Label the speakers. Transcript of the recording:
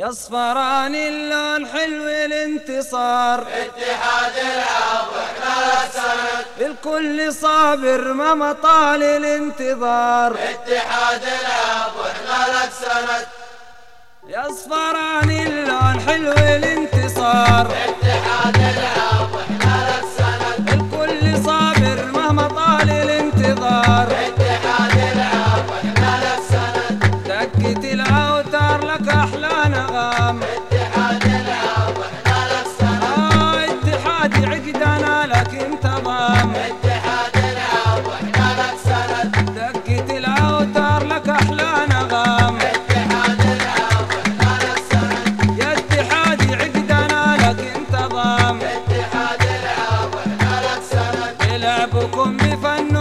Speaker 1: يصفران اللون حلو الانتصار.
Speaker 2: اتحاد العاب وإحنا السند
Speaker 1: الكل صابر ما مطال الانتظار.
Speaker 2: اتحاد العاب وإحنا لك سند
Speaker 1: يصفران اللون حلو الانتصار. السلام.
Speaker 2: آه، اتحاد لك اتحاد إحنا لك سند
Speaker 1: دقة الأوتار لك أحلى
Speaker 2: اتحاد إحنا لك سند
Speaker 1: يا اتحادي اتحاد إحنا لك سند بفنون